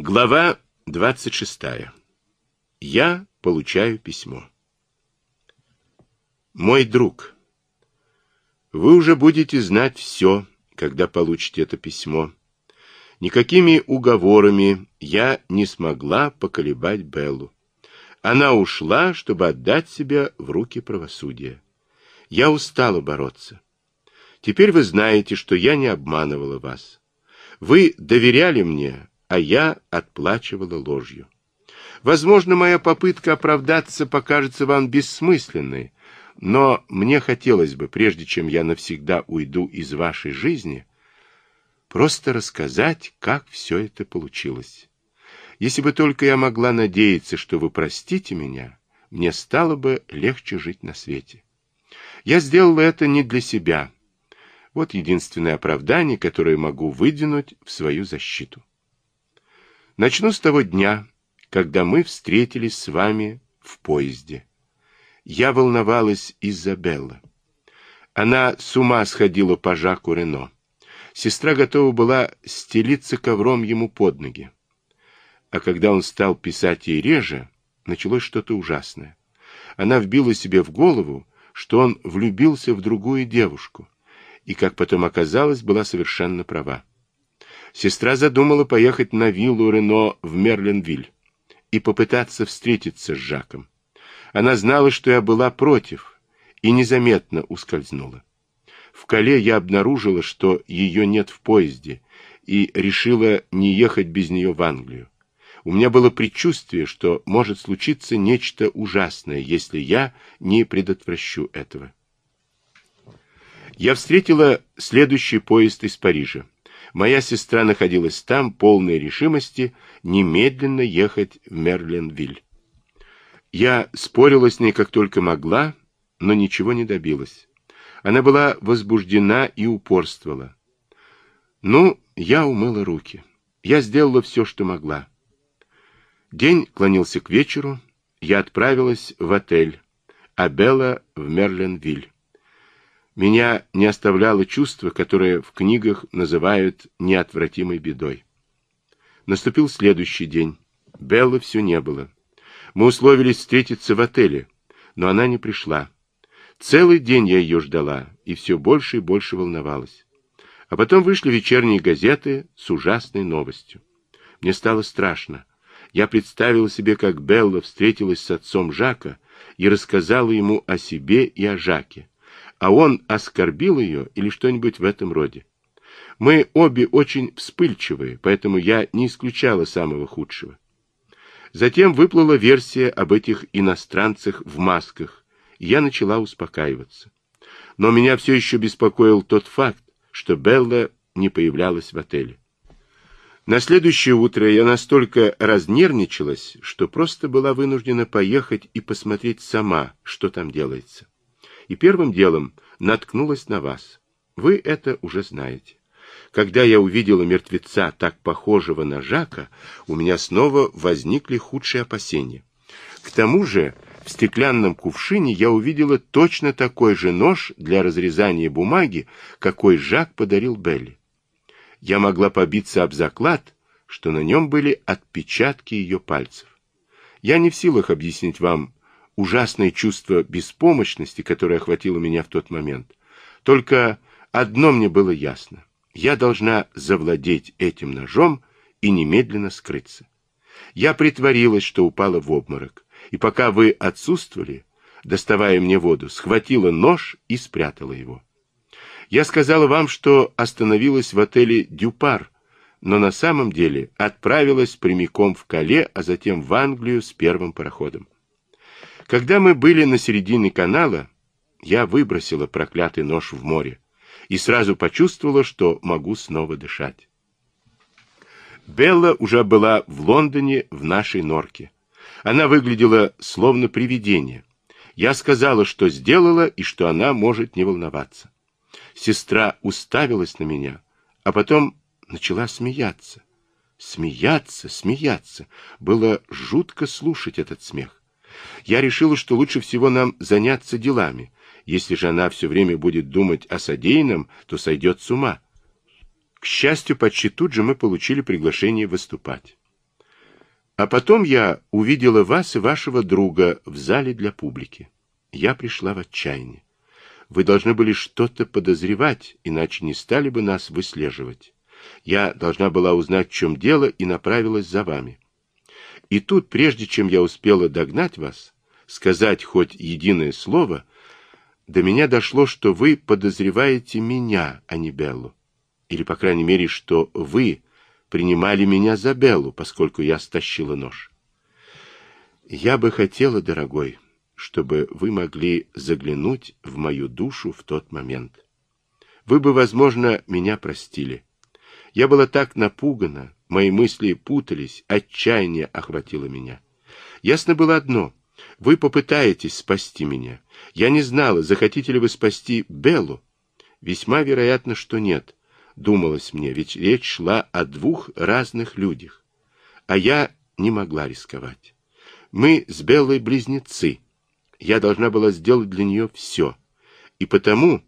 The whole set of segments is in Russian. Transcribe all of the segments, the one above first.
Глава 26. Я получаю письмо. Мой друг, вы уже будете знать все, когда получите это письмо. Никакими уговорами я не смогла поколебать Беллу. Она ушла, чтобы отдать себя в руки правосудия. Я устала бороться. Теперь вы знаете, что я не обманывала вас. Вы доверяли мне, а я отплачивала ложью. Возможно, моя попытка оправдаться покажется вам бессмысленной, но мне хотелось бы, прежде чем я навсегда уйду из вашей жизни, просто рассказать, как все это получилось. Если бы только я могла надеяться, что вы простите меня, мне стало бы легче жить на свете. Я сделала это не для себя. Вот единственное оправдание, которое могу выдвинуть в свою защиту. Начну с того дня, когда мы встретились с вами в поезде. Я волновалась из-за Белла. Она с ума сходила по Жаку Рено. Сестра готова была стелиться ковром ему под ноги. А когда он стал писать ей реже, началось что-то ужасное. Она вбила себе в голову, что он влюбился в другую девушку, и, как потом оказалось, была совершенно права сестра задумала поехать на виллу Рено в Мерлинвиль и попытаться встретиться с Жаком. Она знала, что я была против, и незаметно ускользнула. В Кале я обнаружила, что ее нет в поезде, и решила не ехать без нее в Англию. У меня было предчувствие, что может случиться нечто ужасное, если я не предотвращу этого. Я встретила следующий поезд из Парижа. Моя сестра находилась там, полной решимости немедленно ехать в Мерлинвиль. Я спорила с ней как только могла, но ничего не добилась. Она была возбуждена и упорствовала. Ну, я умыла руки. Я сделала все, что могла. День клонился к вечеру. Я отправилась в отель, а Белла в Мерлинвиль. Меня не оставляло чувство, которое в книгах называют неотвратимой бедой. Наступил следующий день. Беллы все не было. Мы условились встретиться в отеле, но она не пришла. Целый день я ее ждала и все больше и больше волновалась. А потом вышли вечерние газеты с ужасной новостью. Мне стало страшно. Я представила себе, как Белла встретилась с отцом Жака и рассказала ему о себе и о Жаке а он оскорбил ее или что-нибудь в этом роде. Мы обе очень вспыльчивые, поэтому я не исключала самого худшего. Затем выплыла версия об этих иностранцах в масках, и я начала успокаиваться. Но меня все еще беспокоил тот факт, что Белла не появлялась в отеле. На следующее утро я настолько разнервничалась, что просто была вынуждена поехать и посмотреть сама, что там делается и первым делом наткнулась на вас. Вы это уже знаете. Когда я увидела мертвеца, так похожего на Жака, у меня снова возникли худшие опасения. К тому же в стеклянном кувшине я увидела точно такой же нож для разрезания бумаги, какой Жак подарил Белли. Я могла побиться об заклад, что на нем были отпечатки ее пальцев. Я не в силах объяснить вам, ужасное чувство беспомощности, которое охватило меня в тот момент. Только одно мне было ясно. Я должна завладеть этим ножом и немедленно скрыться. Я притворилась, что упала в обморок, и пока вы отсутствовали, доставая мне воду, схватила нож и спрятала его. Я сказала вам, что остановилась в отеле «Дюпар», но на самом деле отправилась прямиком в Кале, а затем в Англию с первым пароходом. Когда мы были на середине канала, я выбросила проклятый нож в море и сразу почувствовала, что могу снова дышать. Белла уже была в Лондоне в нашей норке. Она выглядела словно привидение. Я сказала, что сделала, и что она может не волноваться. Сестра уставилась на меня, а потом начала смеяться. Смеяться, смеяться. Было жутко слушать этот смех. Я решила, что лучше всего нам заняться делами. Если же она все время будет думать о содеянном, то сойдет с ума. К счастью, почти тут же мы получили приглашение выступать. А потом я увидела вас и вашего друга в зале для публики. Я пришла в отчаяние. Вы должны были что-то подозревать, иначе не стали бы нас выслеживать. Я должна была узнать, в чем дело, и направилась за вами. И тут, прежде чем я успела догнать вас, сказать хоть единое слово, до меня дошло, что вы подозреваете меня, а не Беллу. Или, по крайней мере, что вы принимали меня за Беллу, поскольку я стащила нож. Я бы хотела, дорогой, чтобы вы могли заглянуть в мою душу в тот момент. Вы бы, возможно, меня простили. Я была так напугана, мои мысли путались, отчаяние охватило меня. Ясно было одно — вы попытаетесь спасти меня. Я не знала, захотите ли вы спасти Беллу. Весьма вероятно, что нет, думалось мне, ведь речь шла о двух разных людях. А я не могла рисковать. Мы с Беллой близнецы. Я должна была сделать для нее все. И потому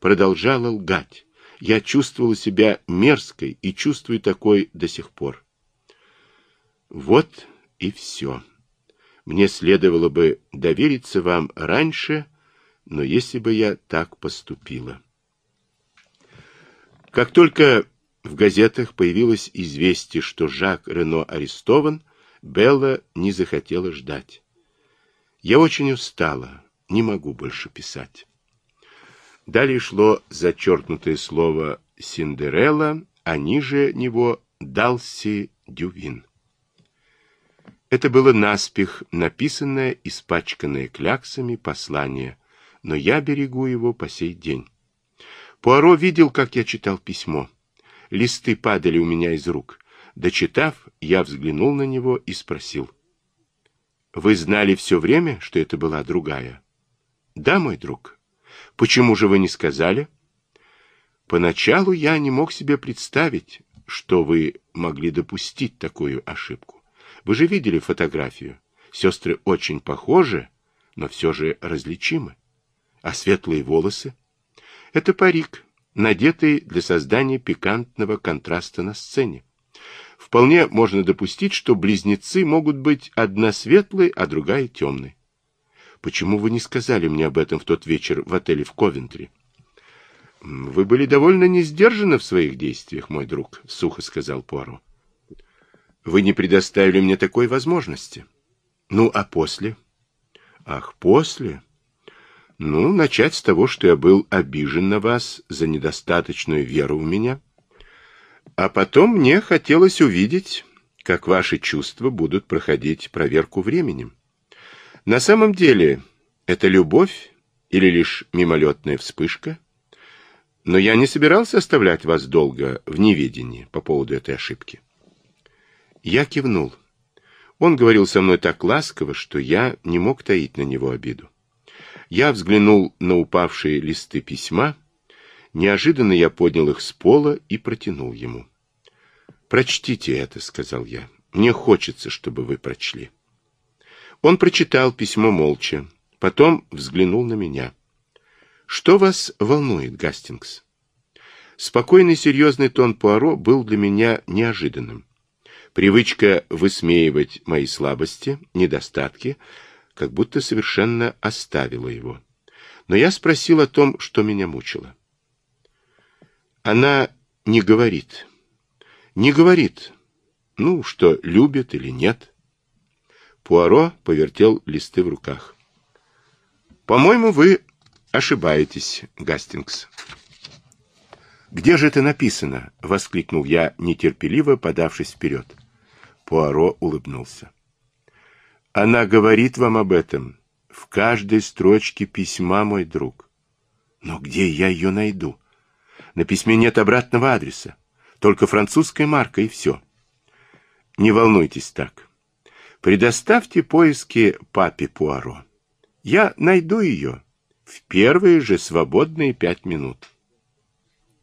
продолжала лгать. Я чувствовала себя мерзкой и чувствую такой до сих пор. Вот и все. Мне следовало бы довериться вам раньше, но если бы я так поступила. Как только в газетах появилось известие, что Жак Рено арестован, Белла не захотела ждать. Я очень устала, не могу больше писать. Далее шло зачеркнутое слово «Синдерелла», а ниже него «Далси Дювин». Это было наспех написанное, испачканное кляксами послание, но я берегу его по сей день. Пуаро видел, как я читал письмо. Листы падали у меня из рук. Дочитав, я взглянул на него и спросил. «Вы знали все время, что это была другая?» «Да, мой друг. Почему же вы не сказали?» «Поначалу я не мог себе представить, что вы могли допустить такую ошибку. Вы же видели фотографию. Сестры очень похожи, но все же различимы. А светлые волосы? Это парик, надетый для создания пикантного контраста на сцене. Вполне можно допустить, что близнецы могут быть одна светлой, а другая темной. Почему вы не сказали мне об этом в тот вечер в отеле в Ковентри? Вы были довольно несдержаны в своих действиях, мой друг, сухо сказал Пуаро. Вы не предоставили мне такой возможности. Ну, а после? Ах, после? Ну, начать с того, что я был обижен на вас за недостаточную веру в меня. А потом мне хотелось увидеть, как ваши чувства будут проходить проверку временем. На самом деле, это любовь или лишь мимолетная вспышка? Но я не собирался оставлять вас долго в неведении по поводу этой ошибки. Я кивнул. Он говорил со мной так ласково, что я не мог таить на него обиду. Я взглянул на упавшие листы письма. Неожиданно я поднял их с пола и протянул ему. «Прочтите это», — сказал я. «Мне хочется, чтобы вы прочли». Он прочитал письмо молча, потом взглянул на меня. «Что вас волнует, Гастингс?» Спокойный серьезный тон Пуаро был для меня неожиданным. Привычка высмеивать мои слабости, недостатки, как будто совершенно оставила его. Но я спросил о том, что меня мучило. Она не говорит. Не говорит. Ну, что любит или нет. Пуаро повертел листы в руках. По-моему, вы ошибаетесь, Гастингс. «Где же это написано?» — воскликнул я, нетерпеливо подавшись вперед. Пуаро улыбнулся. Она говорит вам об этом в каждой строчке письма, мой друг. Но где я ее найду? На письме нет обратного адреса, только французская марка и все. Не волнуйтесь так. Предоставьте поиски папе Пуаро. Я найду ее в первые же свободные пять минут.